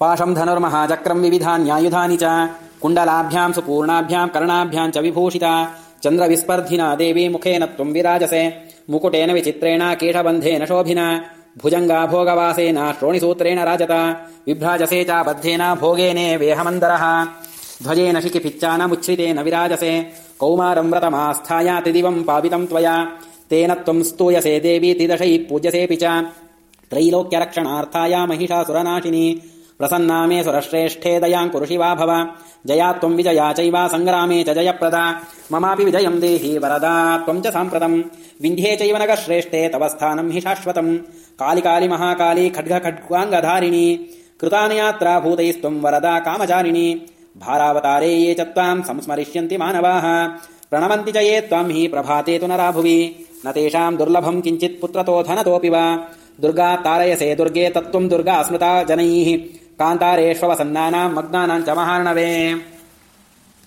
पाशम् धनुर्महाचक्रम् विविधान्यायुधानि च कुण्डलाभ्याम् सुपूर्णाभ्याम् कर्णाभ्याम् च विभूषिता चन्द्रविस्पर्धिना देवी मुखेन त्वम् विराजसे मुकुटेन विचित्रेण केशबन्धेन शोभिना भुजङ्गा भोगवासेन श्रोणिसूत्रेण राजता विभ्राजसे च बद्धेन भोगेने वेहमन्दरः। ध्वजेन शिखिपिच्चानमुच्छ्रितेन विराजसे कौमारम् व्रतमास्थायाति दिवम् पावितम् त्वया तेन त्वम् स्तूयसे देवी तिदशैः पूज्यसेऽपि च। त्रैलोक्यरक्षणार्थाय महिषासुरनाशिनी प्रसन्ना मे सुरश्रेष्ठे दयाम् कुरु शिवा भव। जया त्वम् विजया चैव सङ्ग्रामे च जयप्रदा। ममापि विजयम् देहि वरदा त्वम् च साम्प्रतम्। विन्ध्ये चैव नगश्रेष्ठे तव स्थानम् हि शाश्वतम्। कालिकालि महाकाली खड्ग खड्गाङ्गधारिणी कृतानि यात्रा भूतैस्त्वम् वरदा कामचारिणी। भारावतारे ये च त्वाम् संस्मरिष्यन्ति मानवाः। प्रणवन्ति च ये त्वाम् हि प्रभाते तु नराभुवि न तेषाम् दुर्लभम् किञ्चित् पुत्रतो धनतोऽपि वा। दुर्गा तारयसे दुर्गे तत्त्वम् दुर्गा स्मृता जनैः कान्तारेष्वसन्नानाम् मग्नानाम् च महार्णवे